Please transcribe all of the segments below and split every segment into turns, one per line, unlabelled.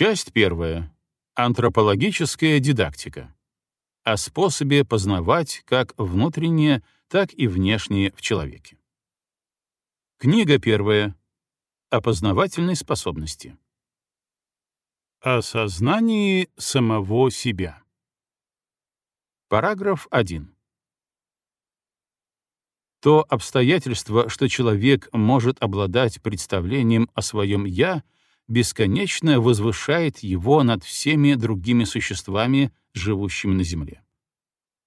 Часть первая. Антропологическая дидактика. О способе познавать как внутреннее, так и внешнее в человеке. Книга первая. О способности. О сознании самого себя. Параграф 1. То обстоятельство, что человек может обладать представлением о своем «я», бесконечно возвышает его над всеми другими существами, живущими на Земле.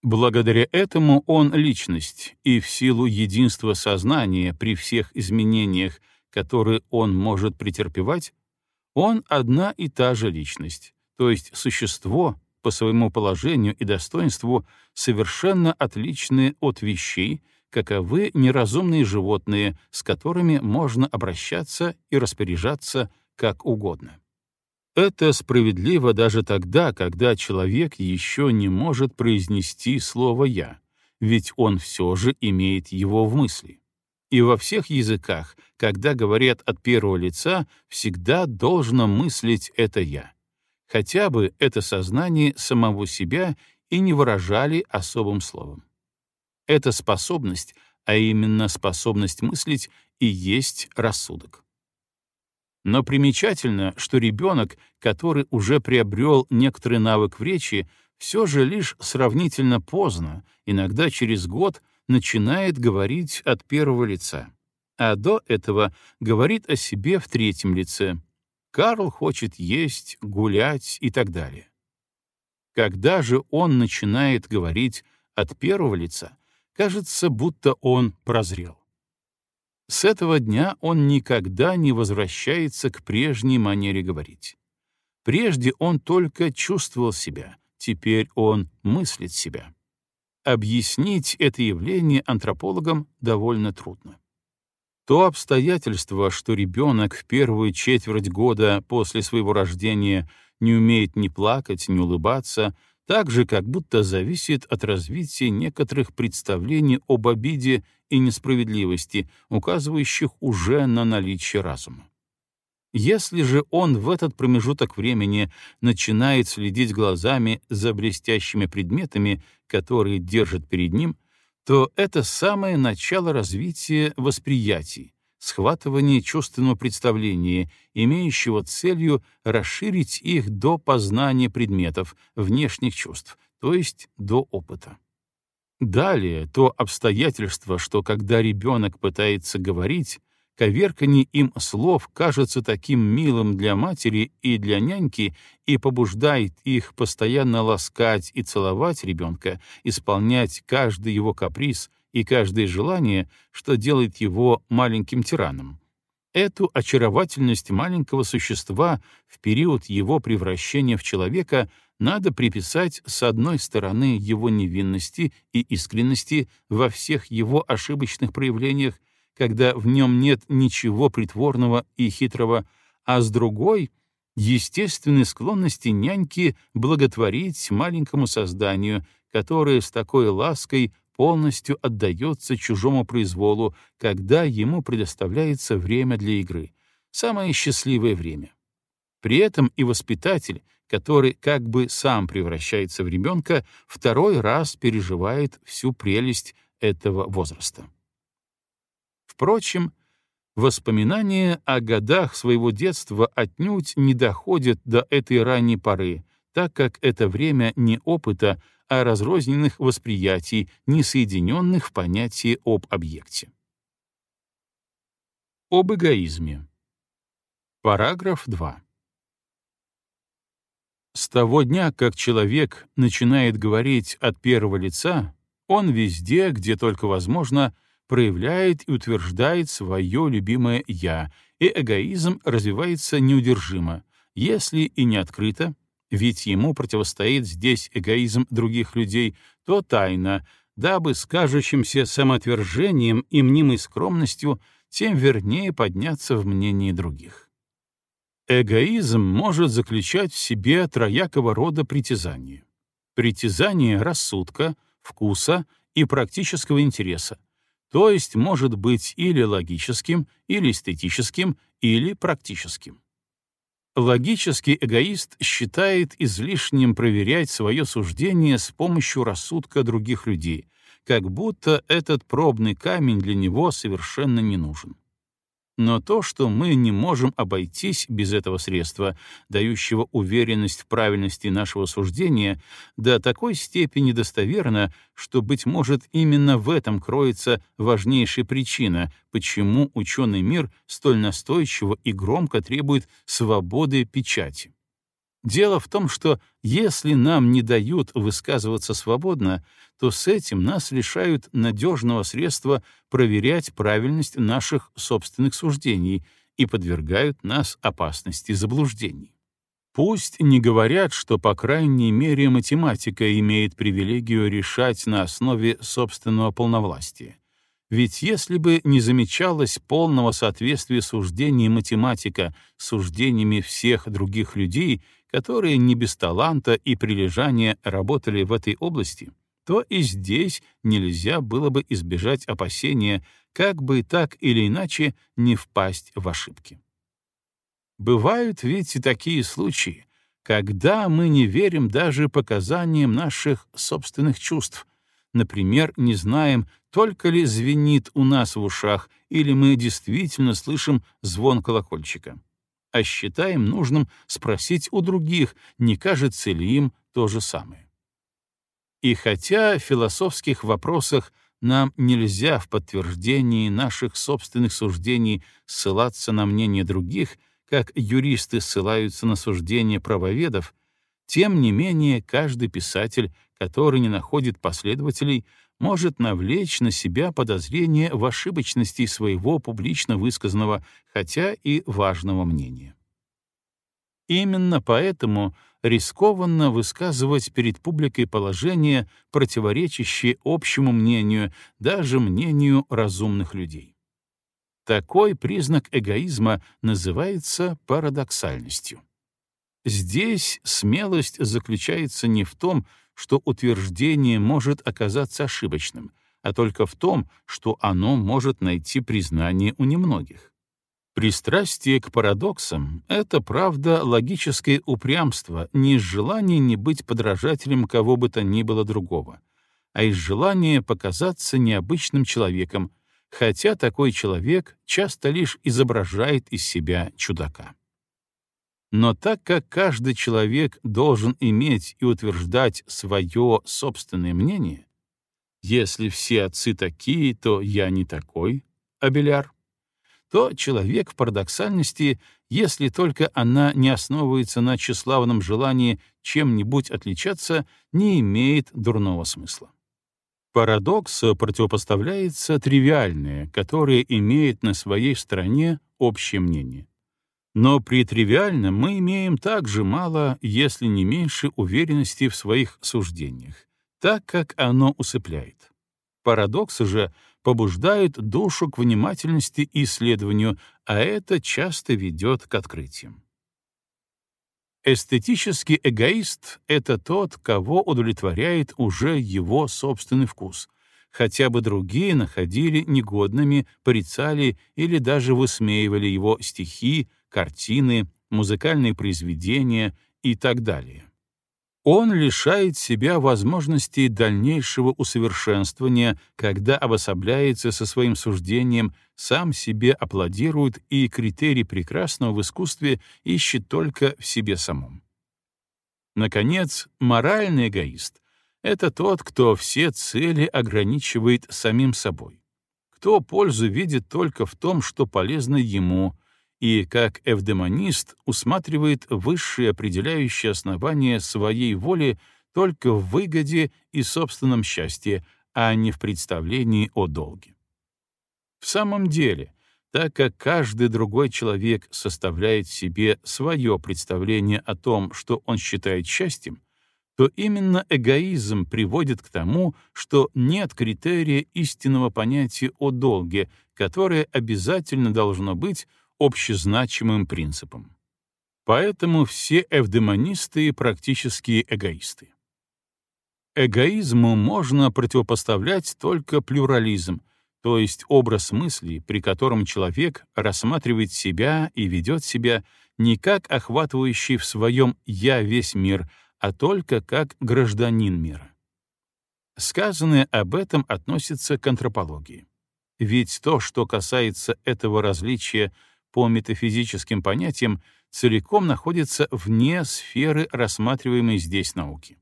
Благодаря этому он — личность, и в силу единства сознания при всех изменениях, которые он может претерпевать, он одна и та же личность, то есть существо, по своему положению и достоинству, совершенно отличное от вещей, каковы неразумные животные, с которыми можно обращаться и распоряжаться как угодно. Это справедливо даже тогда, когда человек еще не может произнести слово «я», ведь он все же имеет его в мысли. И во всех языках, когда говорят от первого лица, всегда должно мыслить это «я». Хотя бы это сознание самого себя и не выражали особым словом. Эта способность, а именно способность мыслить, и есть рассудок. Но примечательно, что ребенок, который уже приобрел некоторый навык в речи, все же лишь сравнительно поздно, иногда через год, начинает говорить от первого лица. А до этого говорит о себе в третьем лице. Карл хочет есть, гулять и так далее. Когда же он начинает говорить от первого лица, кажется, будто он прозрел. С этого дня он никогда не возвращается к прежней манере говорить. Прежде он только чувствовал себя, теперь он мыслит себя. Объяснить это явление антропологам довольно трудно. То обстоятельство, что ребенок в первую четверть года после своего рождения не умеет ни плакать, ни улыбаться, также как будто зависит от развития некоторых представлений об обиде и несправедливости, указывающих уже на наличие разума. Если же он в этот промежуток времени начинает следить глазами за блестящими предметами, которые держат перед ним, то это самое начало развития восприятий, схватывание чувственного представления, имеющего целью расширить их до познания предметов, внешних чувств, то есть до опыта. Далее то обстоятельство, что когда ребенок пытается говорить, коверканье им слов кажется таким милым для матери и для няньки и побуждает их постоянно ласкать и целовать ребенка, исполнять каждый его каприз — и каждое желание, что делает его маленьким тираном. Эту очаровательность маленького существа в период его превращения в человека надо приписать с одной стороны его невинности и искренности во всех его ошибочных проявлениях, когда в нем нет ничего притворного и хитрого, а с другой — естественной склонности няньки благотворить маленькому созданию, которое с такой лаской полностью отдается чужому произволу, когда ему предоставляется время для игры, самое счастливое время. При этом и воспитатель, который как бы сам превращается в ребенка, второй раз переживает всю прелесть этого возраста. Впрочем, воспоминания о годах своего детства отнюдь не доходят до этой ранней поры, так как это время не опыта, а разрозненных восприятий, не соединенных в понятии об объекте. Об эгоизме. Параграф 2. С того дня, как человек начинает говорить от первого лица, он везде, где только возможно, проявляет и утверждает свое любимое «я», и эгоизм развивается неудержимо, если и не открыто, ведь ему противостоит здесь эгоизм других людей, то тайно, дабы с кажущимся самоотвержением и мнимой скромностью тем вернее подняться в мнении других. Эгоизм может заключать в себе троякого рода притязания. Притязание рассудка, вкуса и практического интереса, то есть может быть или логическим, или эстетическим, или практическим. Логический эгоист считает излишним проверять свое суждение с помощью рассудка других людей, как будто этот пробный камень для него совершенно не нужен. Но то, что мы не можем обойтись без этого средства, дающего уверенность в правильности нашего суждения, до такой степени достоверно, что, быть может, именно в этом кроется важнейшая причина, почему ученый мир столь настойчиво и громко требует свободы печати. Дело в том, что если нам не дают высказываться свободно, то с этим нас лишают надежного средства проверять правильность наших собственных суждений и подвергают нас опасности заблуждений. Пусть не говорят, что, по крайней мере, математика имеет привилегию решать на основе собственного полновластия. Ведь если бы не замечалось полного соответствия суждений математика суждениями всех других людей, которые не без таланта и прилежания работали в этой области, то и здесь нельзя было бы избежать опасения, как бы так или иначе не впасть в ошибки. Бывают ведь и такие случаи, когда мы не верим даже показаниям наших собственных чувств, например, не знаем, только ли звенит у нас в ушах, или мы действительно слышим звон колокольчика а считаем нужным спросить у других, не кажется ли им то же самое. И хотя в философских вопросах нам нельзя в подтверждении наших собственных суждений ссылаться на мнение других, как юристы ссылаются на суждения правоведов, тем не менее каждый писатель, который не находит последователей, может навлечь на себя подозрение в ошибочности своего публично высказанного, хотя и важного мнения. Именно поэтому рискованно высказывать перед публикой положения, противоречащие общему мнению, даже мнению разумных людей. Такой признак эгоизма называется парадоксальностью. Здесь смелость заключается не в том, что утверждение может оказаться ошибочным, а только в том, что оно может найти признание у немногих. Пристрастие к парадоксам — это, правда, логическое упрямство не из желания не быть подражателем кого бы то ни было другого, а из желания показаться необычным человеком, хотя такой человек часто лишь изображает из себя чудака. Но так как каждый человек должен иметь и утверждать свое собственное мнение, если все отцы такие, то я не такой, Абеляр, то человек в парадоксальности, если только она не основывается на тщеславном желании чем-нибудь отличаться, не имеет дурного смысла. Парадоксу противопоставляется тривиальное, которое имеет на своей стороне общее мнение. Но при тривиальном мы имеем также мало, если не меньше, уверенности в своих суждениях, так как оно усыпляет. Парадоксы же побуждают душу к внимательности и исследованию, а это часто ведет к открытиям. Эстетический эгоист — это тот, кого удовлетворяет уже его собственный вкус, хотя бы другие находили негодными, порицали или даже высмеивали его стихи, картины, музыкальные произведения и так далее. Он лишает себя возможности дальнейшего усовершенствования, когда обособляется со своим суждением, сам себе аплодирует и критерий прекрасного в искусстве ищет только в себе самом. Наконец, моральный эгоист — это тот, кто все цели ограничивает самим собой, кто пользу видит только в том, что полезно ему, и, как эвдемонист, усматривает высшее определяющее основание своей воли только в выгоде и собственном счастье, а не в представлении о долге. В самом деле, так как каждый другой человек составляет себе свое представление о том, что он считает счастьем, то именно эгоизм приводит к тому, что нет критерия истинного понятия о долге, которое обязательно должно быть общезначимым принципом. Поэтому все эвдемонисты практически эгоисты. Эгоизму можно противопоставлять только плюрализм, то есть образ мысли, при котором человек рассматривает себя и ведет себя не как охватывающий в своем «я» весь мир, а только как гражданин мира. Сказанное об этом относится к антропологии. Ведь то, что касается этого различия по метафизическим понятиям, целиком находится вне сферы рассматриваемой здесь науки.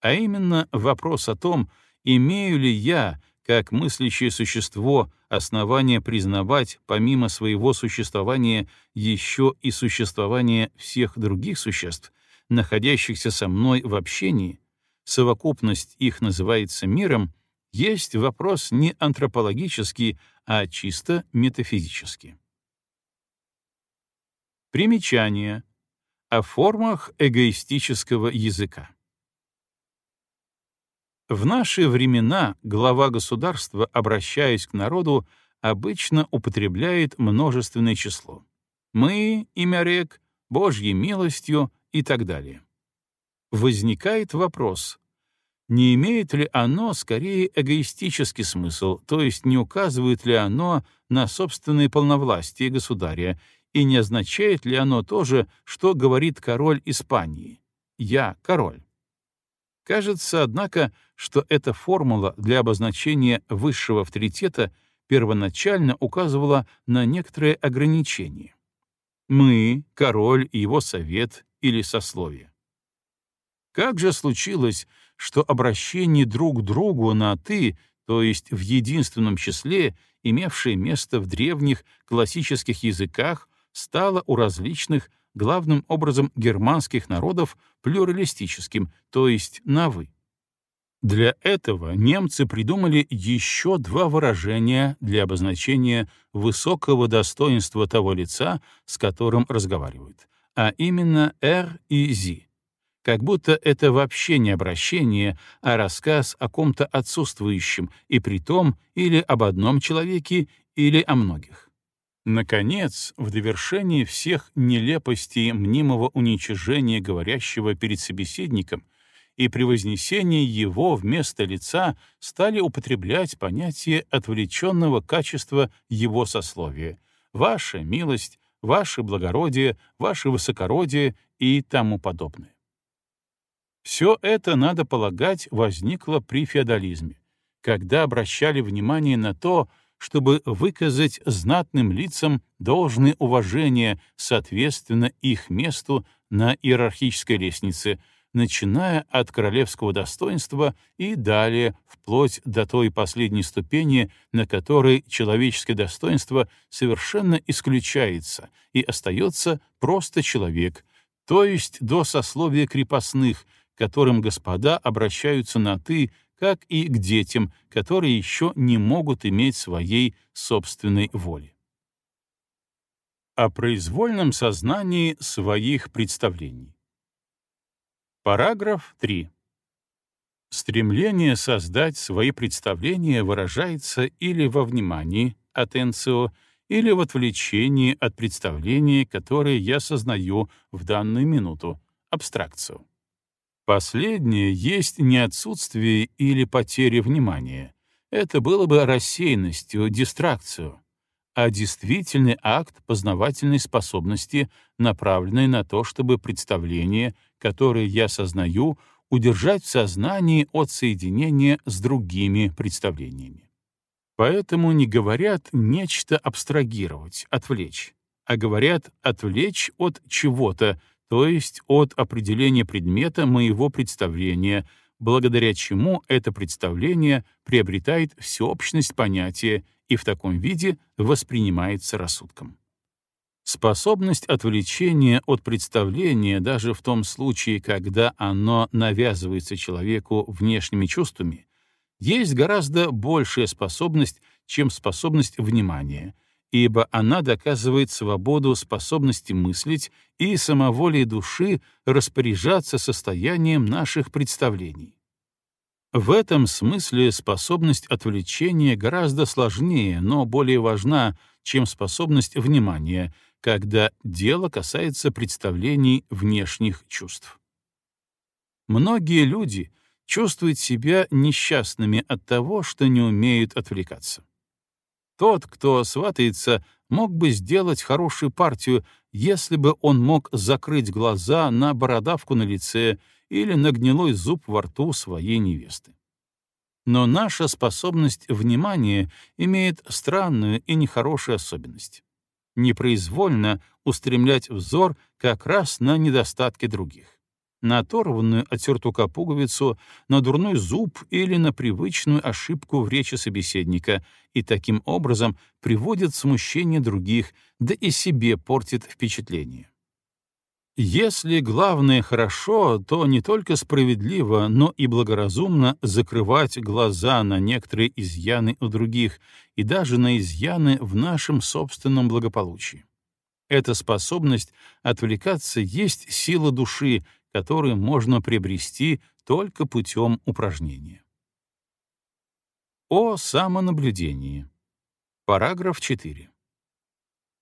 А именно вопрос о том, имею ли я, как мыслящее существо, основание признавать помимо своего существования еще и существование всех других существ, находящихся со мной в общении, совокупность их называется миром, есть вопрос не антропологический, а чисто метафизический. Примечание о формах эгоистического языка. В наши времена глава государства, обращаясь к народу, обычно употребляет множественное число. «Мы», имя рек, «Божьей милостью» и так далее. Возникает вопрос, не имеет ли оно скорее эгоистический смысл, то есть не указывает ли оно на собственное полновластие государя, и не означает ли оно то же, что говорит король Испании «Я король». Кажется, однако, что эта формула для обозначения высшего авторитета первоначально указывала на некоторые ограничения. Мы, король и его совет или сословие. Как же случилось, что обращение друг к другу на «ты», то есть в единственном числе, имевшее место в древних классических языках, стало у различных, главным образом германских народов, плюралистическим, то есть на «вы». Для этого немцы придумали еще два выражения для обозначения высокого достоинства того лица, с которым разговаривают, а именно «р» и «зи», как будто это вообще не обращение, а рассказ о ком-то отсутствующем, и при том или об одном человеке, или о многих. Наконец, в довершении всех нелепостей мнимого уничижения говорящего перед собеседником и при вознесении его вместо лица стали употреблять понятие отвлеченного качества его сословия — «ваша милость», «ваше благородие», «ваше высокородие» и тому подобное. Все это, надо полагать, возникло при феодализме, когда обращали внимание на то, чтобы выказать знатным лицам должное уважение соответственно их месту на иерархической лестнице, начиная от королевского достоинства и далее вплоть до той последней ступени, на которой человеческое достоинство совершенно исключается и остается просто человек, то есть до сословия крепостных — которым господа обращаются на «ты», как и к детям, которые еще не могут иметь своей собственной воли. О произвольном сознании своих представлений. Параграф 3. Стремление создать свои представления выражается или во внимании, атенцио, или в отвлечении от представления, которое я сознаю в данную минуту, абстракцию. Последнее есть не отсутствие или потеря внимания. Это было бы рассеянностью, дистракцию, а действительный акт познавательной способности, направленный на то, чтобы представление, которое я сознаю, удержать в сознании от соединения с другими представлениями. Поэтому не говорят нечто абстрагировать, отвлечь, а говорят отвлечь от чего-то, то есть от определения предмета моего представления, благодаря чему это представление приобретает всеобщность понятия и в таком виде воспринимается рассудком. Способность отвлечения от представления даже в том случае, когда оно навязывается человеку внешними чувствами, есть гораздо большая способность, чем способность внимания — ибо она доказывает свободу способности мыслить и самоволие души распоряжаться состоянием наших представлений. В этом смысле способность отвлечения гораздо сложнее, но более важна, чем способность внимания, когда дело касается представлений внешних чувств. Многие люди чувствуют себя несчастными от того, что не умеют отвлекаться. Тот, кто сватается, мог бы сделать хорошую партию, если бы он мог закрыть глаза на бородавку на лице или на гнилой зуб во рту своей невесты. Но наша способность внимания имеет странную и нехорошую особенность — непроизвольно устремлять взор как раз на недостатки других на оторванную от сюртука пуговицу, на дурной зуб или на привычную ошибку в речи собеседника, и таким образом приводит в смущение других, да и себе портит впечатление. Если главное хорошо, то не только справедливо, но и благоразумно закрывать глаза на некоторые изъяны у других и даже на изъяны в нашем собственном благополучии. Эта способность отвлекаться есть сила души, который можно приобрести только путем упражнения. О самонаблюдении. Параграф 4.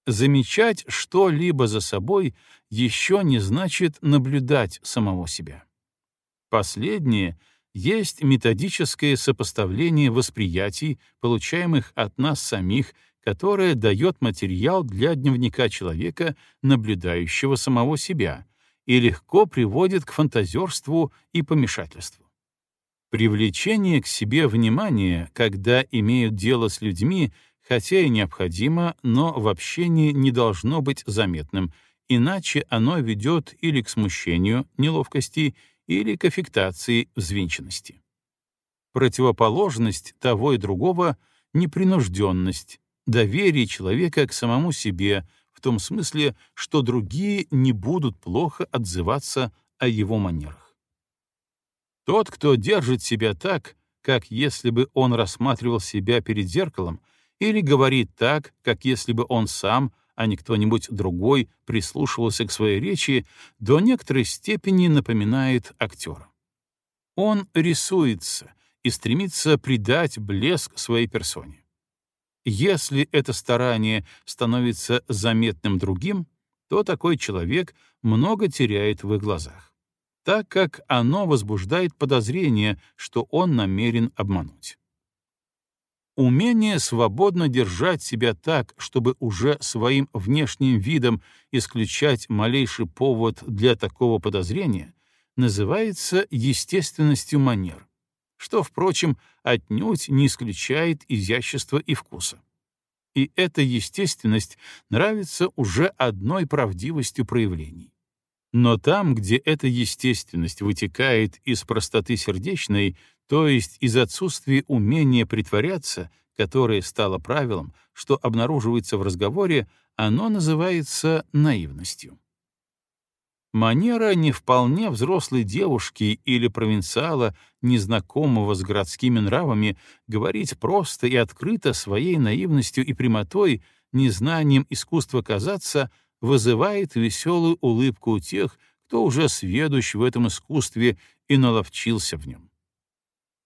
Замечать что-либо за собой еще не значит наблюдать самого себя. Последнее есть методическое сопоставление восприятий, получаемых от нас самих, которое дает материал для дневника человека, наблюдающего самого себя, и легко приводит к фантазерству и помешательству. Привлечение к себе внимания, когда имеют дело с людьми, хотя и необходимо, но в общении не должно быть заметным, иначе оно ведет или к смущению, неловкости, или к аффектации взвинченности. Противоположность того и другого — непринужденность, доверие человека к самому себе, в том смысле, что другие не будут плохо отзываться о его манерах. Тот, кто держит себя так, как если бы он рассматривал себя перед зеркалом, или говорит так, как если бы он сам, а не кто-нибудь другой, прислушивался к своей речи, до некоторой степени напоминает актера. Он рисуется и стремится придать блеск своей персоне. Если это старание становится заметным другим, то такой человек много теряет в их глазах, так как оно возбуждает подозрение, что он намерен обмануть. Умение свободно держать себя так, чтобы уже своим внешним видом исключать малейший повод для такого подозрения, называется естественностью манер, что, впрочем, отнюдь не исключает изящества и вкуса. И эта естественность нравится уже одной правдивостью проявлений. Но там, где эта естественность вытекает из простоты сердечной, то есть из отсутствия умения притворяться, которое стало правилом, что обнаруживается в разговоре, оно называется наивностью. Манера не вполне взрослой девушки или провинциала, незнакомого с городскими нравами, говорить просто и открыто своей наивностью и прямотой, незнанием искусства казаться, вызывает веселую улыбку у тех, кто уже сведущ в этом искусстве и наловчился в нем.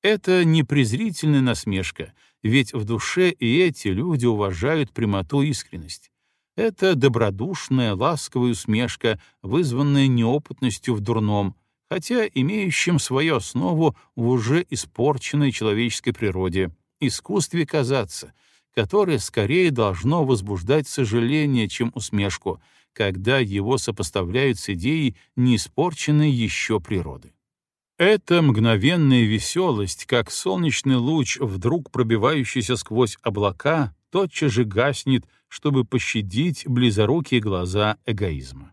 Это не презрительная насмешка, ведь в душе и эти люди уважают прямоту и искренность. Это добродушная, ласковая усмешка, вызванная неопытностью в дурном, хотя имеющим свою основу в уже испорченной человеческой природе, искусстве казаться, которое скорее должно возбуждать сожаление, чем усмешку, когда его сопоставляют с идеей неиспорченной еще природы. Эта мгновенная веселость, как солнечный луч, вдруг пробивающийся сквозь облака, тотчас же гаснет, чтобы пощадить близорукие глаза эгоизма.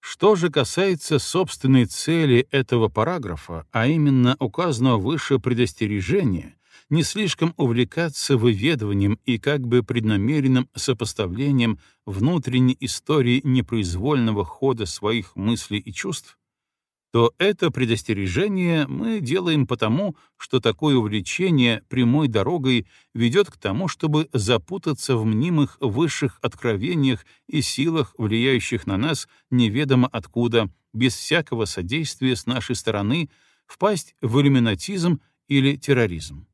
Что же касается собственной цели этого параграфа, а именно указанного выше предостережения, не слишком увлекаться выведыванием и как бы преднамеренным сопоставлением внутренней истории непроизвольного хода своих мыслей и чувств, то это предостережение мы делаем потому, что такое увлечение прямой дорогой ведет к тому, чтобы запутаться в мнимых высших откровениях и силах, влияющих на нас неведомо откуда, без всякого содействия с нашей стороны, впасть в иллюминатизм или терроризм.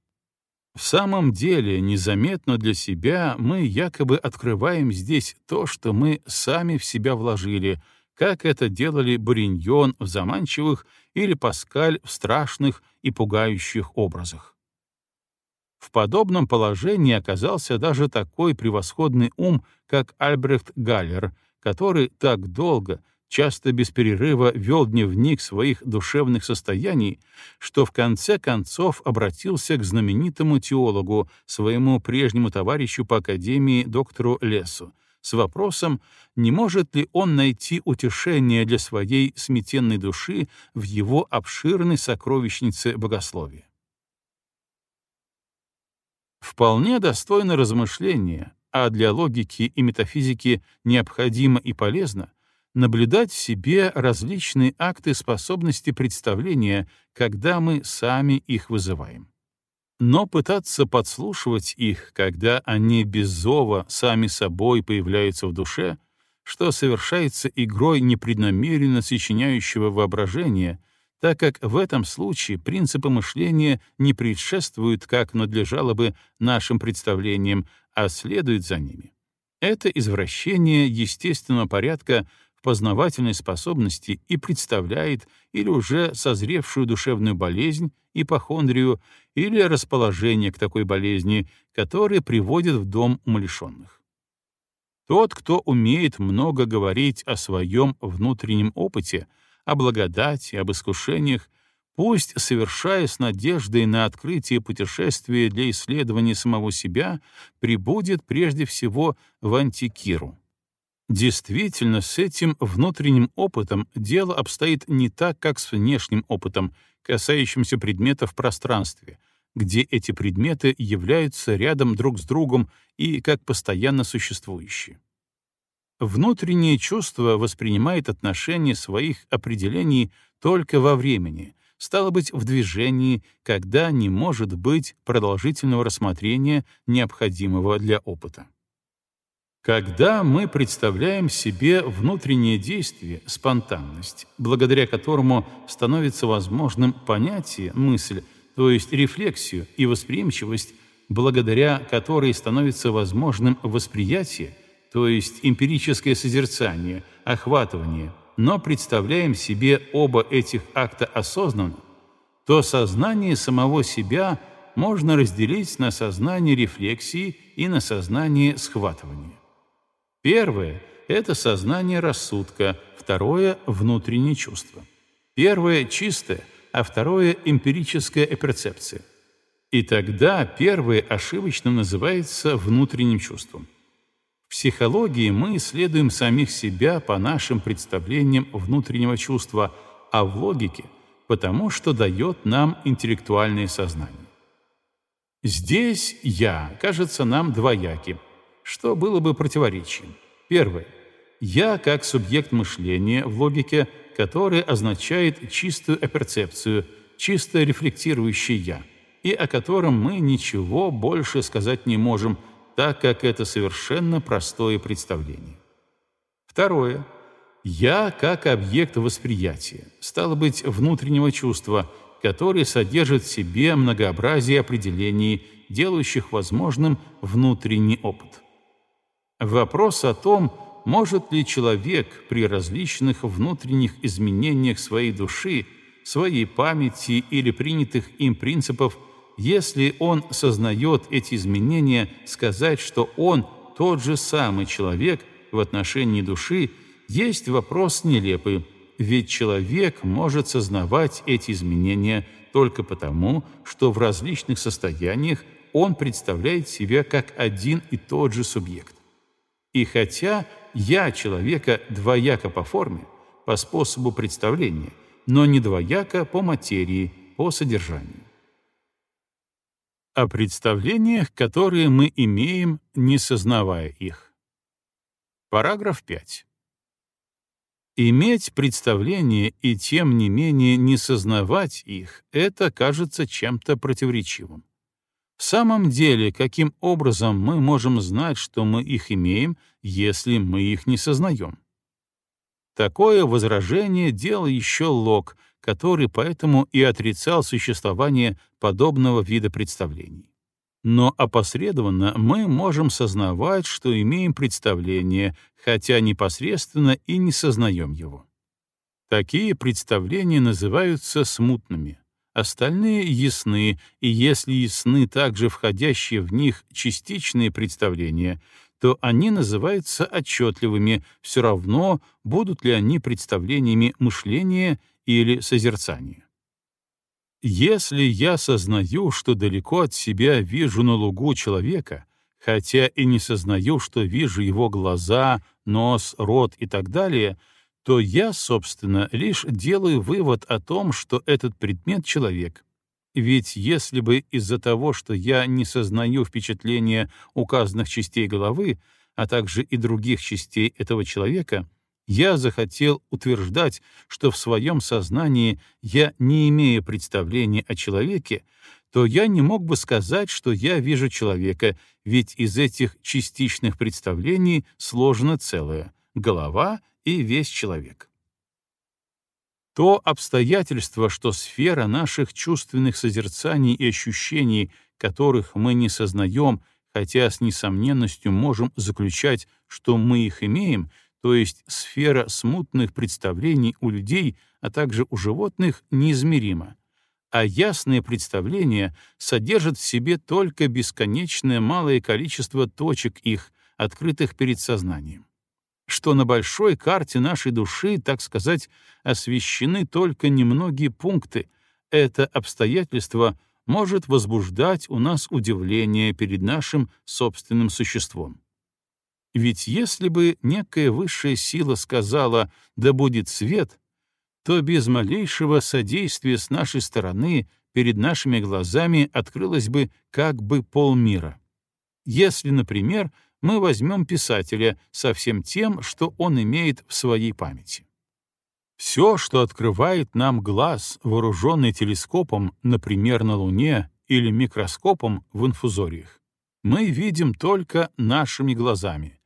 В самом деле, незаметно для себя мы якобы открываем здесь то, что мы сами в себя вложили — как это делали Буриньон в заманчивых или Паскаль в страшных и пугающих образах. В подобном положении оказался даже такой превосходный ум, как Альбрехт Галлер, который так долго, часто без перерыва вел дневник своих душевных состояний, что в конце концов обратился к знаменитому теологу, своему прежнему товарищу по академии доктору Лесу, с вопросом, не может ли он найти утешение для своей сметенной души в его обширной сокровищнице богословия. Вполне достойно размышления, а для логики и метафизики необходимо и полезно наблюдать в себе различные акты способности представления, когда мы сами их вызываем. Но пытаться подслушивать их, когда они без зова сами собой появляются в душе, что совершается игрой непреднамеренно сочиняющего воображения, так как в этом случае принципы мышления не предшествуют, как надлежало бы, нашим представлениям, а следуют за ними. Это извращение естественного порядка в познавательной способности и представляет или уже созревшую душевную болезнь, ипохондрию, или расположение к такой болезни, которые приводят в дом умалишенных. Тот, кто умеет много говорить о своем внутреннем опыте, о благодати, об искушениях, пусть, совершая с надеждой на открытие путешествия для исследования самого себя, прибудет прежде всего в антикиру, Действительно, с этим внутренним опытом дело обстоит не так, как с внешним опытом, касающимся предметов в пространстве, где эти предметы являются рядом друг с другом и как постоянно существующие. Внутреннее чувство воспринимает отношение своих определений только во времени, стало быть, в движении, когда не может быть продолжительного рассмотрения, необходимого для опыта. Когда мы представляем себе внутреннее действие, спонтанность, благодаря которому становится возможным понятие, мысль, то есть рефлексию и восприимчивость, благодаря которой становится возможным восприятие, то есть эмпирическое созерцание, охватывание, но представляем себе оба этих акта осознанно, то сознание самого себя можно разделить на сознание рефлексии и на сознание схватывания. Первое — это сознание рассудка, второе — внутреннее чувство. Первое — чистое, а второе — эмпирическая перцепция. И тогда первое ошибочно называется внутренним чувством. В психологии мы исследуем самих себя по нашим представлениям внутреннего чувства, а в логике — потому что дает нам интеллектуальное сознание. Здесь «я» кажется нам двояким — что было бы противоречием. Первое. Я как субъект мышления в логике, который означает чистую перцепцию, чисто рефлектирующий «я», и о котором мы ничего больше сказать не можем, так как это совершенно простое представление. Второе. Я как объект восприятия, стало быть, внутреннего чувства, который содержит в себе многообразие определений, делающих возможным внутренний опыт. Вопрос о том, может ли человек при различных внутренних изменениях своей души, своей памяти или принятых им принципов, если он сознает эти изменения, сказать, что он тот же самый человек в отношении души, есть вопрос нелепый, ведь человек может сознавать эти изменения только потому, что в различных состояниях он представляет себя как один и тот же субъект. И хотя я человека двояко по форме, по способу представления, но не двояко по материи, по содержанию. О представлениях, которые мы имеем, не сознавая их. Параграф 5. Иметь представления и тем не менее не сознавать их — это кажется чем-то противоречивым. В самом деле, каким образом мы можем знать, что мы их имеем, если мы их не сознаем? Такое возражение делал еще Лок, который поэтому и отрицал существование подобного вида представлений. Но опосредованно мы можем сознавать, что имеем представление, хотя непосредственно и не сознаем его. Такие представления называются смутными, Остальные ясны, и если ясны также входящие в них частичные представления, то они называются отчетливыми, все равно будут ли они представлениями мышления или созерцания. Если я сознаю, что далеко от себя вижу на лугу человека, хотя и не сознаю, что вижу его глаза, нос, рот и так далее, то я, собственно, лишь делаю вывод о том, что этот предмет — человек. Ведь если бы из-за того, что я не сознаю впечатления указанных частей головы, а также и других частей этого человека, я захотел утверждать, что в своем сознании я не имею представления о человеке, то я не мог бы сказать, что я вижу человека, ведь из этих частичных представлений сложено целое — голова и весь человек. То обстоятельство, что сфера наших чувственных созерцаний и ощущений, которых мы не сознаем, хотя с несомненностью можем заключать, что мы их имеем, то есть сфера смутных представлений у людей, а также у животных, неизмерима, а ясное представление содержит в себе только бесконечное малое количество точек их, открытых перед сознанием что на большой карте нашей души, так сказать, освещены только немногие пункты, это обстоятельство может возбуждать у нас удивление перед нашим собственным существом. Ведь если бы некая высшая сила сказала «да будет свет», то без малейшего содействия с нашей стороны перед нашими глазами открылось бы как бы полмира. Если, например, мы возьмем писателя со всем тем, что он имеет в своей памяти. Все, что открывает нам глаз, вооруженный телескопом, например, на Луне, или микроскопом в инфузориях, мы видим только нашими глазами,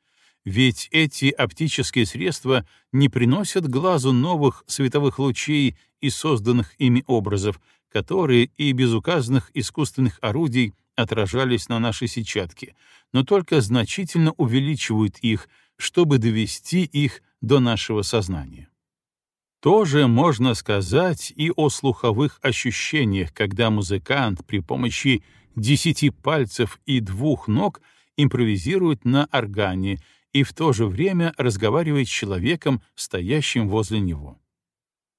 ведь эти оптические средства не приносят глазу новых световых лучей и созданных ими образов, которые и без указанных искусственных орудий отражались на нашей сетчатке, но только значительно увеличивают их, чтобы довести их до нашего сознания. Тоже можно сказать и о слуховых ощущениях, когда музыкант при помощи десяти пальцев и двух ног импровизирует на органе и в то же время разговаривает с человеком, стоящим возле него.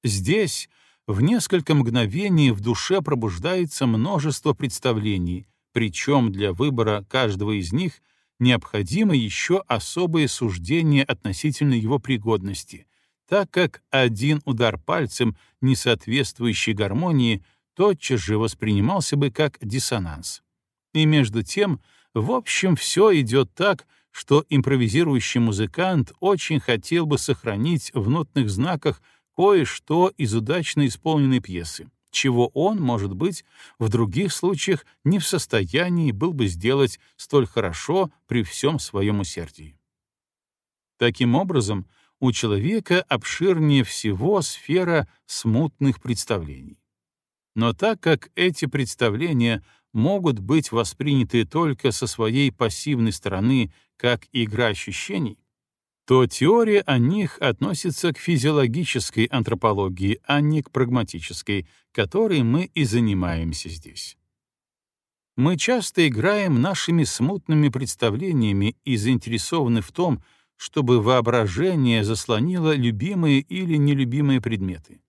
Здесь в несколько мгновений в душе пробуждается множество представлений, причем для выбора каждого из них необходимо еще особое суждение относительно его пригодности, так как один удар пальцем, не соответствующий гармонии, тотчас же воспринимался бы как диссонанс. И между тем, в общем, все идет так, что импровизирующий музыкант очень хотел бы сохранить в нотных знаках кое-что из удачно исполненной пьесы чего он, может быть, в других случаях не в состоянии был бы сделать столь хорошо при всем своем усердии. Таким образом, у человека обширнее всего сфера смутных представлений. Но так как эти представления могут быть восприняты только со своей пассивной стороны как игра ощущений, то теория о них относится к физиологической антропологии, а не к прагматической, которой мы и занимаемся здесь. Мы часто играем нашими смутными представлениями и заинтересованы в том, чтобы воображение заслонило любимые или нелюбимые предметы.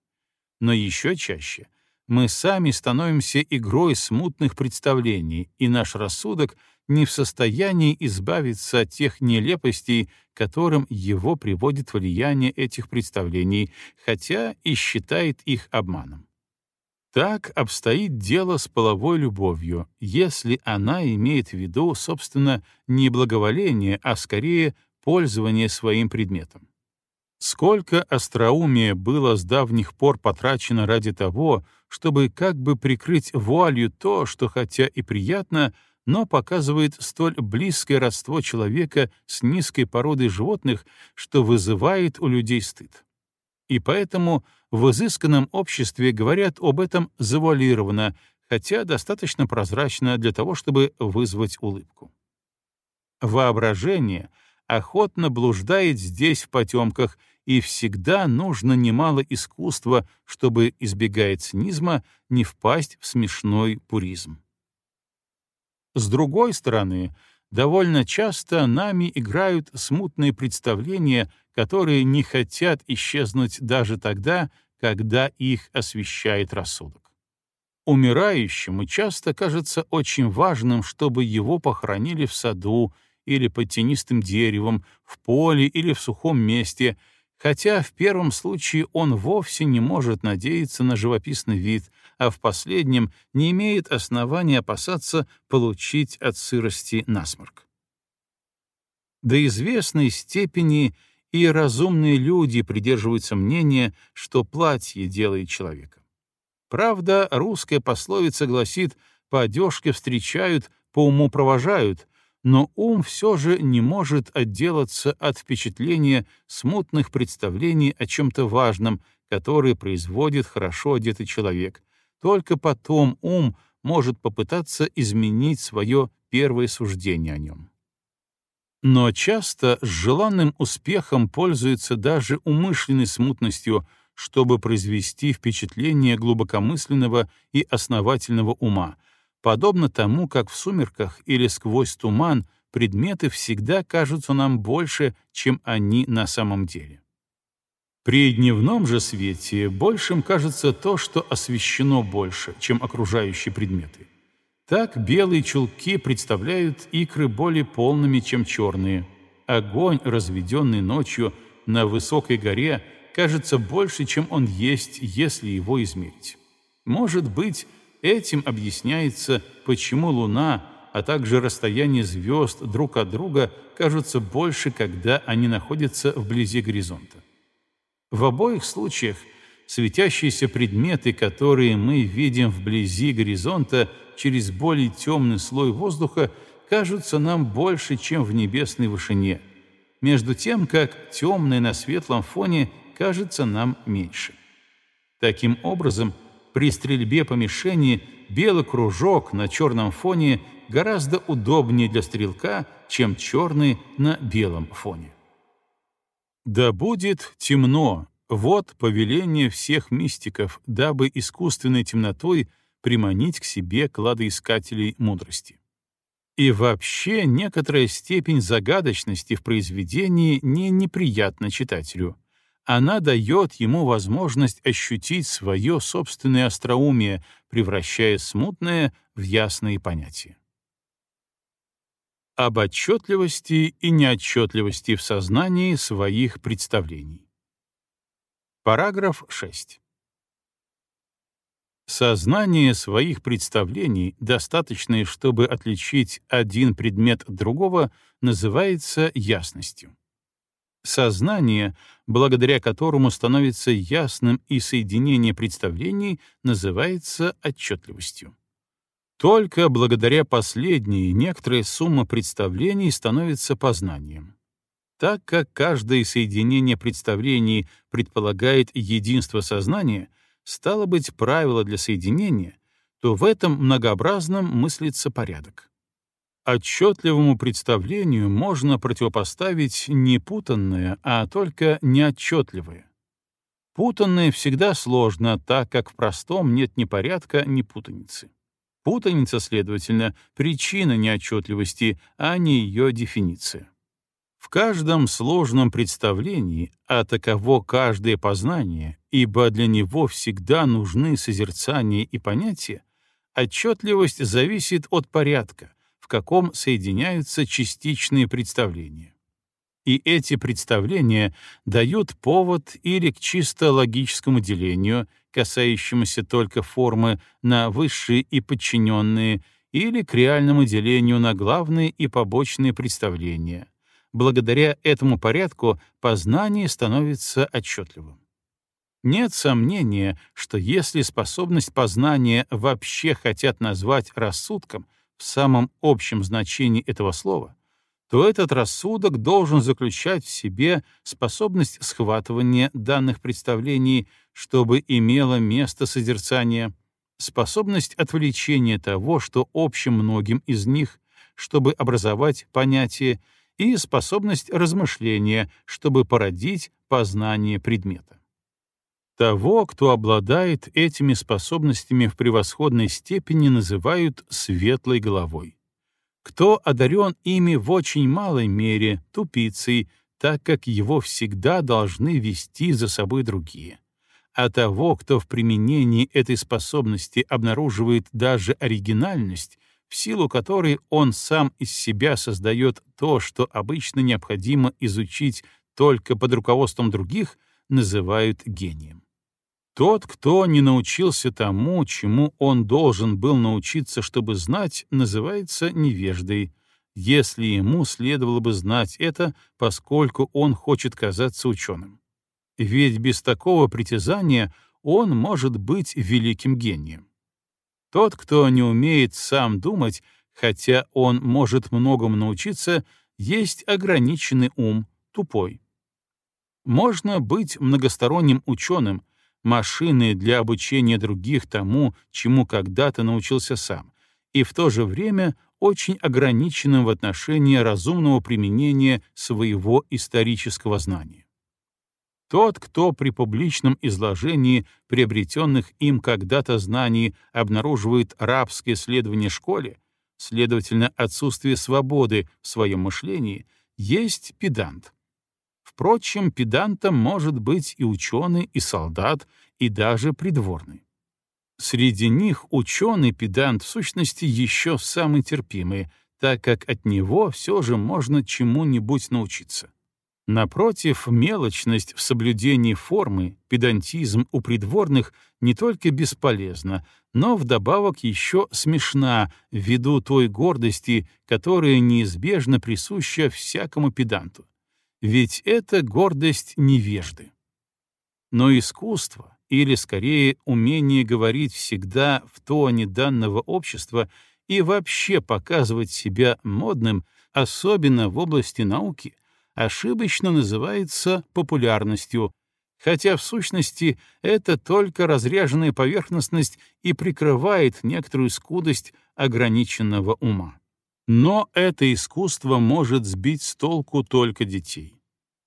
Но еще чаще мы сами становимся игрой смутных представлений, и наш рассудок — не в состоянии избавиться от тех нелепостей, которым его приводит влияние этих представлений, хотя и считает их обманом. Так обстоит дело с половой любовью, если она имеет в виду, собственно, не благоволение, а скорее пользование своим предметом. Сколько остроумия было с давних пор потрачено ради того, чтобы как бы прикрыть вуалью то, что хотя и приятно, но показывает столь близкое родство человека с низкой породой животных, что вызывает у людей стыд. И поэтому в изысканном обществе говорят об этом завуалированно, хотя достаточно прозрачно для того, чтобы вызвать улыбку. Воображение, охотно блуждает здесь в потемках, и всегда нужно немало искусства, чтобы, избегая цинизма, не впасть в смешной пуризм. С другой стороны, довольно часто нами играют смутные представления, которые не хотят исчезнуть даже тогда, когда их освещает рассудок. Умирающему часто кажется очень важным, чтобы его похоронили в саду или под тенистым деревом, в поле или в сухом месте, хотя в первом случае он вовсе не может надеяться на живописный вид, а в последнем не имеет основания опасаться получить от сырости насморк. До известной степени и разумные люди придерживаются мнения, что платье делает человека. Правда, русская пословица гласит «по одежке встречают, по уму провожают», но ум все же не может отделаться от впечатления смутных представлений о чем-то важном, которое производит хорошо одетый человек. Только потом ум может попытаться изменить свое первое суждение о нем. Но часто с желанным успехом пользуется даже умышленной смутностью — чтобы произвести впечатление глубокомысленного и основательного ума, подобно тому, как в сумерках или сквозь туман предметы всегда кажутся нам больше, чем они на самом деле. При дневном же свете большим кажется то, что освещено больше, чем окружающие предметы. Так белые чулки представляют икры более полными, чем черные. Огонь, разведенный ночью на высокой горе, кажется больше, чем он есть, если его измерить. Может быть, этим объясняется, почему Луна, а также расстояние звезд друг от друга кажутся больше, когда они находятся вблизи горизонта. В обоих случаях светящиеся предметы, которые мы видим вблизи горизонта через более темный слой воздуха, кажутся нам больше, чем в небесной вышине, между тем, как темные на светлом фоне кажется нам меньше. Таким образом, при стрельбе по мишени белый кружок на черном фоне гораздо удобнее для стрелка, чем черный на белом фоне. Да будет темно, вот повеление всех мистиков, дабы искусственной темнотой приманить к себе кладоискателей мудрости. И вообще некоторая степень загадочности в произведении не неприятна читателю, она дает ему возможность ощутить свое собственное остроумие, превращая смутное в ясные понятия. Об отчетливости и неотчетливости в сознании своих представлений. Параграф 6. Сознание своих представлений, достаточное, чтобы отличить один предмет от другого, называется ясностью. Сознание, благодаря которому становится ясным и соединение представлений, называется отчетливостью. Только благодаря последней некоторая сумма представлений становится познанием. Так как каждое соединение представлений предполагает единство сознания, стало быть, правило для соединения, то в этом многообразном мыслится порядок. Отчетливому представлению можно противопоставить не путанное, а только неотчетливое. Путанное всегда сложно, так как в простом нет ни порядка, ни путаницы. Путаница, следовательно, причина неотчетливости, а не ее дефиниция. В каждом сложном представлении, а таково каждое познание, ибо для него всегда нужны созерцания и понятия, отчетливость зависит от порядка, в каком соединяются частичные представления. И эти представления дают повод или к чисто логическому делению, касающемуся только формы на высшие и подчиненные, или к реальному делению на главные и побочные представления. Благодаря этому порядку познание становится отчетливым. Нет сомнения, что если способность познания вообще хотят назвать рассудком, в самом общем значении этого слова, то этот рассудок должен заключать в себе способность схватывания данных представлений, чтобы имело место созерцание, способность отвлечения того, что общим многим из них, чтобы образовать понятие, и способность размышления, чтобы породить познание предмета. Того, кто обладает этими способностями в превосходной степени, называют светлой головой. Кто одарен ими в очень малой мере, тупицей, так как его всегда должны вести за собой другие. А того, кто в применении этой способности обнаруживает даже оригинальность, в силу которой он сам из себя создает то, что обычно необходимо изучить только под руководством других, называют гением. Тот, кто не научился тому, чему он должен был научиться, чтобы знать, называется невеждой, если ему следовало бы знать это, поскольку он хочет казаться ученым. Ведь без такого притязания он может быть великим гением. Тот, кто не умеет сам думать, хотя он может многому научиться, есть ограниченный ум, тупой. Можно быть многосторонним ученым, машины для обучения других тому, чему когда-то научился сам, и в то же время очень ограниченным в отношении разумного применения своего исторического знания. Тот, кто при публичном изложении приобретенных им когда-то знаний обнаруживает рабское следование школе, следовательно, отсутствие свободы в своем мышлении, есть педант. Впрочем, педантом может быть и ученый, и солдат, и даже придворный. Среди них ученый-педант в сущности еще самый терпимый, так как от него все же можно чему-нибудь научиться. Напротив, мелочность в соблюдении формы, педантизм у придворных не только бесполезна, но вдобавок еще смешна ввиду той гордости, которая неизбежно присуща всякому педанту ведь это гордость невежды. Но искусство, или скорее умение говорить всегда в тоне данного общества и вообще показывать себя модным, особенно в области науки, ошибочно называется популярностью, хотя в сущности это только разряженная поверхностность и прикрывает некоторую скудость ограниченного ума. Но это искусство может сбить с толку только детей.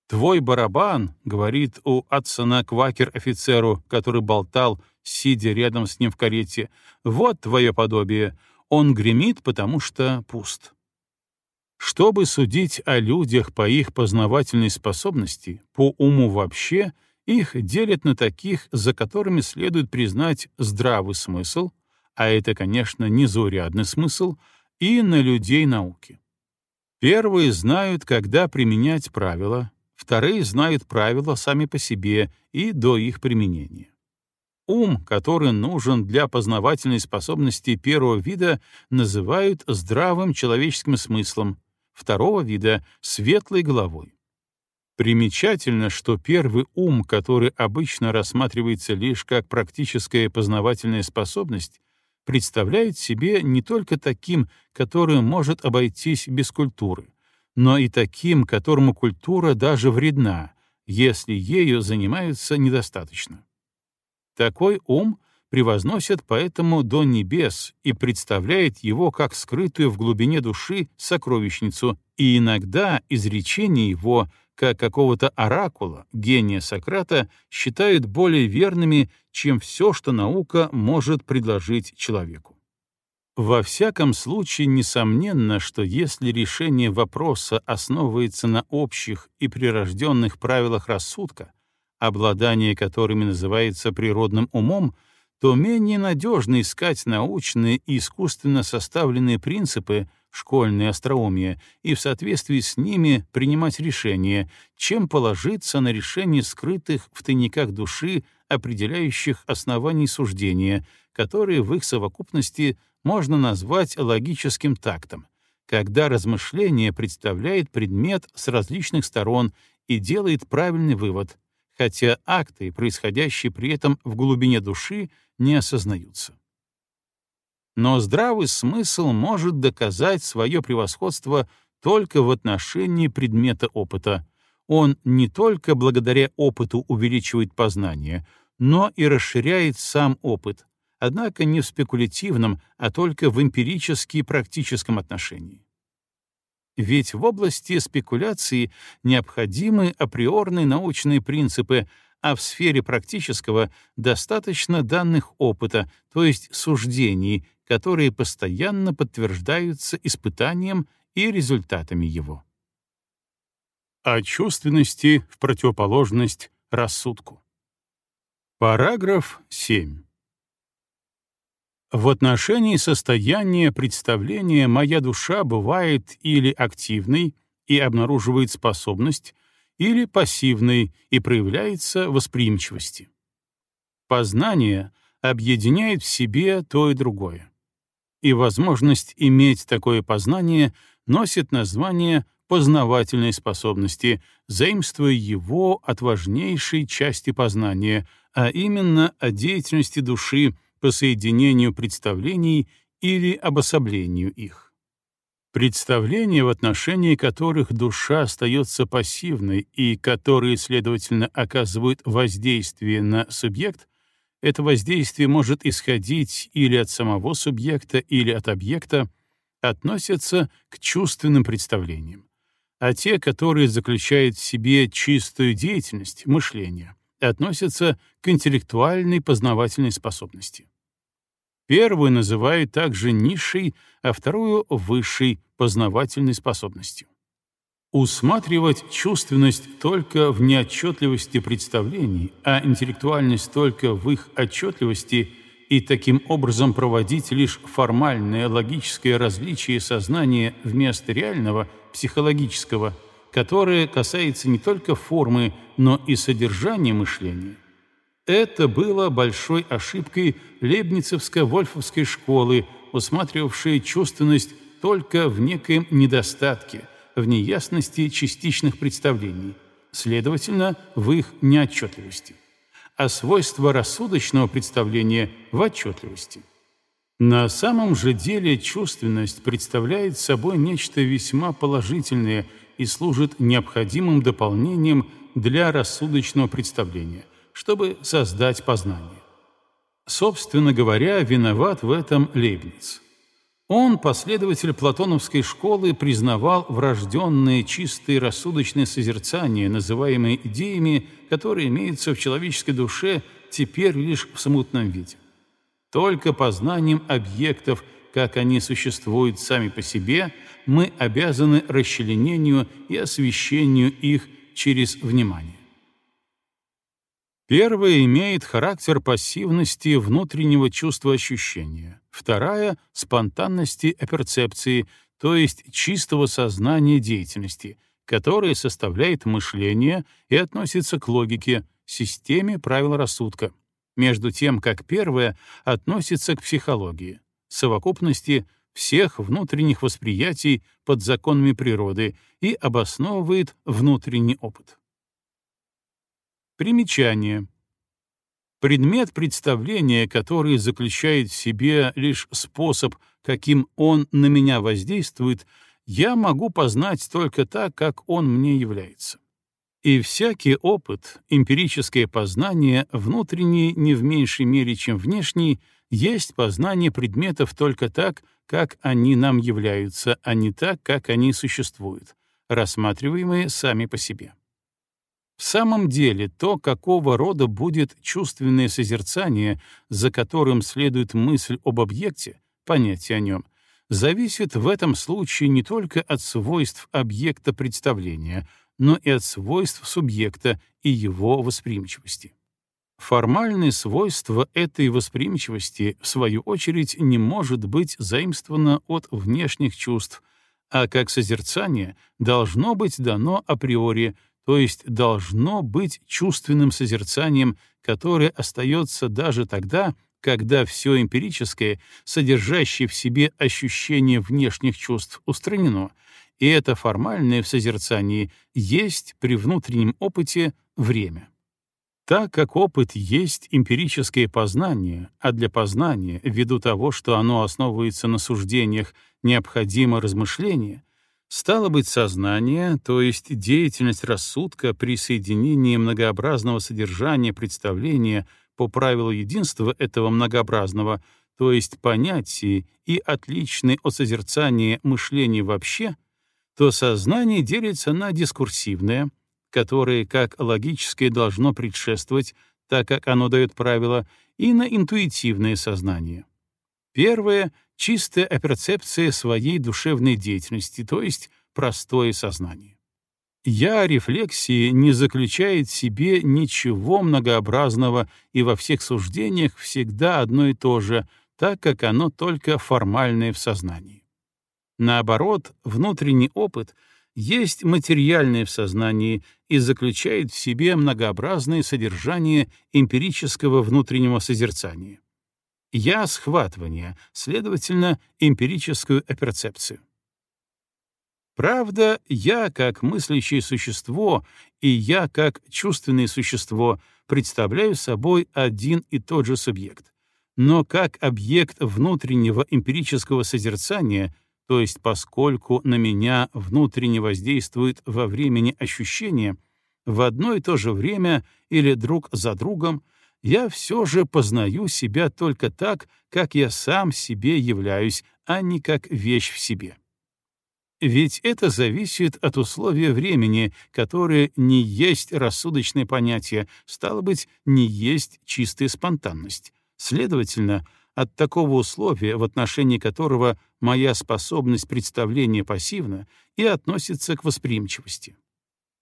«Твой барабан», — говорит у Атсона квакер офицеру, который болтал, сидя рядом с ним в карете, — «вот твое подобие, он гремит, потому что пуст». Чтобы судить о людях по их познавательной способности, по уму вообще, их делят на таких, за которыми следует признать здравый смысл, а это, конечно, незаурядный смысл, и на людей науки. Первые знают, когда применять правила, вторые знают правила сами по себе и до их применения. Ум, который нужен для познавательной способности первого вида, называют здравым человеческим смыслом, второго вида — светлой головой. Примечательно, что первый ум, который обычно рассматривается лишь как практическая познавательная способность, представляет себе не только таким, который может обойтись без культуры, но и таким, которому культура даже вредна, если ею занимаются недостаточно. Такой ум превозносят поэтому до небес и представляет его как скрытую в глубине души сокровищницу, и иногда изречения его — как какого-то оракула, гения Сократа, считают более верными, чем все, что наука может предложить человеку. Во всяком случае, несомненно, что если решение вопроса основывается на общих и прирожденных правилах рассудка, обладание которыми называется природным умом, то менее надежно искать научные и искусственно составленные принципы, школьное остроумие, и в соответствии с ними принимать решения, чем положиться на решения скрытых в тайниках души, определяющих оснований суждения, которые в их совокупности можно назвать логическим тактом, когда размышление представляет предмет с различных сторон и делает правильный вывод, хотя акты, происходящие при этом в глубине души, не осознаются. Но здравый смысл может доказать свое превосходство только в отношении предмета опыта. Он не только благодаря опыту увеличивает познание, но и расширяет сам опыт, однако не в спекулятивном, а только в эмпирически практическом отношении. Ведь в области спекуляции необходимы априорные научные принципы, а в сфере практического достаточно данных опыта, то есть суждений, которые постоянно подтверждаются испытанием и результатами его. О чувственности в противоположность рассудку. Параграф 7. В отношении состояния представления моя душа бывает или активной и обнаруживает способность, или пассивной и проявляется восприимчивости. Познание объединяет в себе то и другое. И возможность иметь такое познание носит название познавательной способности, заимствуя его от важнейшей части познания, а именно от деятельности души, по соединению представлений или обособлению их. Представления, в отношении которых душа остается пассивной и которые, следовательно, оказывают воздействие на субъект, это воздействие может исходить или от самого субъекта, или от объекта, относятся к чувственным представлениям, а те, которые заключают в себе чистую деятельность, мышление, относятся к интеллектуальной познавательной способности. Первую называют также низшей, а вторую — высшей познавательной способностью. Усматривать чувственность только в неотчетливости представлений, а интеллектуальность только в их отчетливости и таким образом проводить лишь формальное логическое различие сознания вместо реального, психологического, которое касается не только формы, но и содержания мышления — это было большой ошибкой Лебницевско-Вольфовской школы, усматривавшей чувственность только в некоем недостатке, в неясности частичных представлений, следовательно, в их неотчетливости, а свойства рассудочного представления в отчетливости. На самом же деле чувственность представляет собой нечто весьма положительное и служит необходимым дополнением для рассудочного представления — чтобы создать познание. Собственно говоря, виноват в этом Лейбниц. Он, последователь платоновской школы, признавал врожденные чистые рассудочные созерцания, называемые идеями, которые имеются в человеческой душе теперь лишь в смутном виде. Только познанием объектов, как они существуют сами по себе, мы обязаны расчленению и освещению их через внимание. Первая имеет характер пассивности внутреннего чувства ощущения, вторая — спонтанности оперцепции, то есть чистого сознания деятельности, которое составляет мышление и относится к логике, системе правил рассудка, между тем как первая относится к психологии, совокупности всех внутренних восприятий под законами природы и обосновывает внутренний опыт. Примечание. Предмет представления, который заключает в себе лишь способ, каким он на меня воздействует, я могу познать только так, как он мне является. И всякий опыт, эмпирическое познание, внутренний не в меньшей мере, чем внешний, есть познание предметов только так, как они нам являются, а не так, как они существуют, рассматриваемые сами по себе. В самом деле, то, какого рода будет чувственное созерцание, за которым следует мысль об объекте, понятие о нем, зависит в этом случае не только от свойств объекта представления, но и от свойств субъекта и его восприимчивости. Формальное свойство этой восприимчивости, в свою очередь, не может быть заимствовано от внешних чувств, а как созерцание должно быть дано априори то есть должно быть чувственным созерцанием, которое остается даже тогда, когда все эмпирическое, содержащее в себе ощущение внешних чувств, устранено, и это формальное в созерцании есть при внутреннем опыте время. Так как опыт есть эмпирическое познание, а для познания, ввиду того, что оно основывается на суждениях, необходимо размышление, Стало быть, сознание, то есть деятельность рассудка при соединении многообразного содержания представления по правилу единства этого многообразного, то есть понятий и отличной от созерцания мышления вообще, то сознание делится на дискурсивное, которое как логическое должно предшествовать, так как оно дает правила, и на интуитивное сознание. Первое — чистая оперцепция своей душевной деятельности, то есть простое сознание. Я рефлексии не заключает в себе ничего многообразного и во всех суждениях всегда одно и то же, так как оно только формальное в сознании. Наоборот, внутренний опыт есть материальное в сознании и заключает в себе многообразное содержание эмпирического внутреннего созерцания. Я — схватывание, следовательно, эмпирическую оперцепцию. Правда, я как мыслящее существо и я как чувственное существо представляю собой один и тот же субъект. Но как объект внутреннего эмпирического созерцания, то есть поскольку на меня внутренне воздействует во времени ощущения, в одно и то же время или друг за другом, я все же познаю себя только так, как я сам себе являюсь, а не как вещь в себе. Ведь это зависит от условия времени, которое не есть рассудочное понятие, стало быть, не есть чистая спонтанность. Следовательно, от такого условия, в отношении которого моя способность представления пассивна и относится к восприимчивости.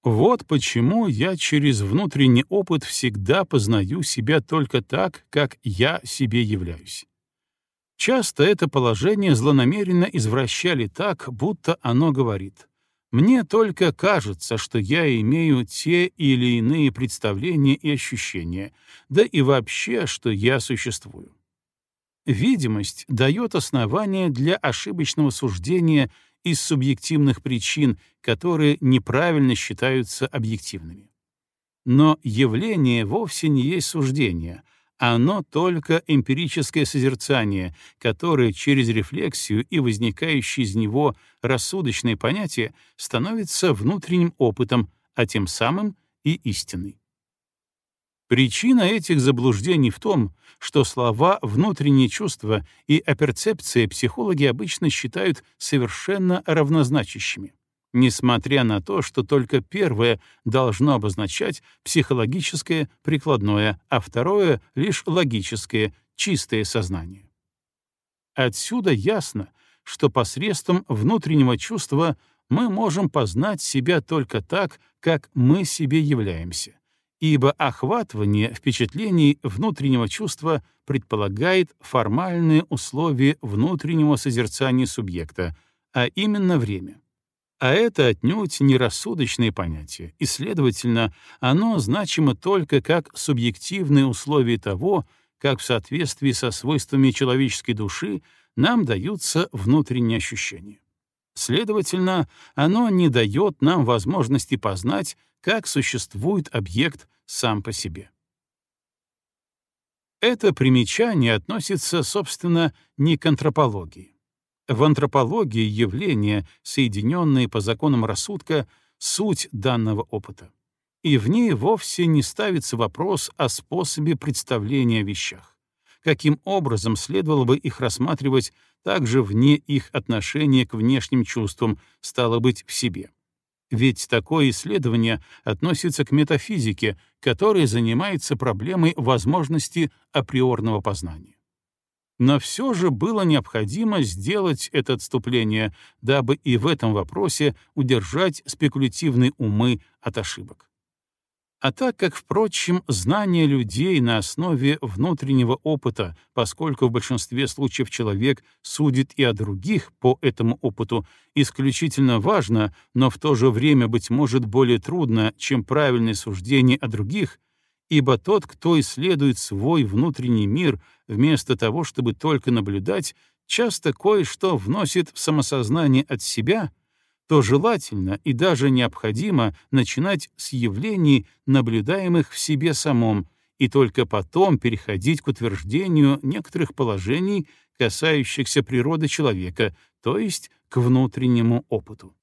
Вот почему я через внутренний опыт всегда познаю себя только так, как я себе являюсь. Часто это положение злонамеренно извращали так, будто оно говорит «Мне только кажется, что я имею те или иные представления и ощущения, да и вообще, что я существую». Видимость дает основание для ошибочного суждения из субъективных причин, которые неправильно считаются объективными. Но явление вовсе не есть суждение — оно только эмпирическое созерцание, которое через рефлексию и возникающее из него рассудочное понятие становится внутренним опытом, а тем самым и истиной. Причина этих заблуждений в том, что слова «внутреннее чувство» и «оперцепция» психологи обычно считают совершенно равнозначащими несмотря на то, что только первое должно обозначать психологическое, прикладное, а второе — лишь логическое, чистое сознание. Отсюда ясно, что посредством внутреннего чувства мы можем познать себя только так, как мы себе являемся, ибо охватывание впечатлений внутреннего чувства предполагает формальные условия внутреннего созерцания субъекта, а именно время. А это отнюдь не рассудочное понятие, и, следовательно, оно значимо только как субъективные условия того, как в соответствии со свойствами человеческой души нам даются внутренние ощущения. Следовательно, оно не дает нам возможности познать, как существует объект сам по себе. Это примечание относится, собственно, не к антропологии. В антропологии явления, соединенные по законам рассудка, суть данного опыта. И в ней вовсе не ставится вопрос о способе представления о вещах. Каким образом следовало бы их рассматривать также вне их отношения к внешним чувствам, стало быть, в себе. Ведь такое исследование относится к метафизике, которая занимается проблемой возможности априорного познания. Но все же было необходимо сделать это отступление, дабы и в этом вопросе удержать спекулятивные умы от ошибок. А так как, впрочем, знание людей на основе внутреннего опыта, поскольку в большинстве случаев человек судит и о других по этому опыту, исключительно важно, но в то же время, быть может, более трудно, чем правильное суждение о других, ибо тот, кто исследует свой внутренний мир вместо того, чтобы только наблюдать, часто кое-что вносит в самосознание от себя, то желательно и даже необходимо начинать с явлений, наблюдаемых в себе самом, и только потом переходить к утверждению некоторых положений, касающихся природы человека, то есть к внутреннему опыту.